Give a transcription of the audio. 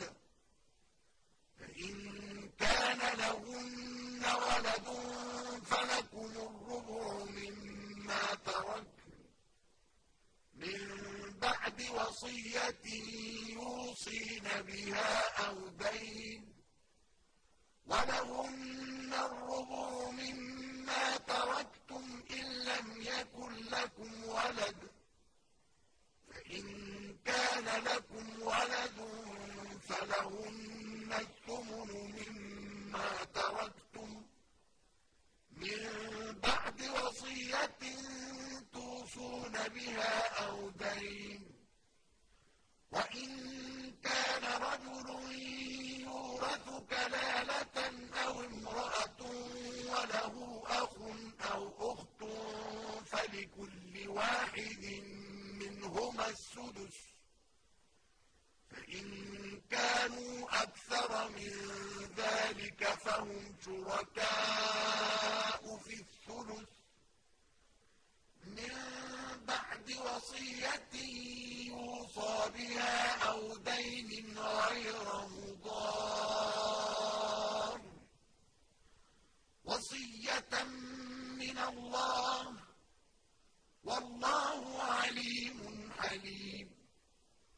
الولد فإن كان لهن ولد فلكم الربع مما ترك من بعد وصية يوصين بها أو دين ولهن الربع مما تركتم إن لم يكن لكم ولد فلهن الثمن مما تركتم من بعد وصية توصون بها أو دين وإن كان رجل يورث كلالة أو امرأة وله أخ أو أخت فلكل واحد منهما السدس فإن أكثر من ذلك فهم شركاء في الثلث من بعد وصية يوصى بها أو دين غير مضار. وصية من الله والله عليم حليم.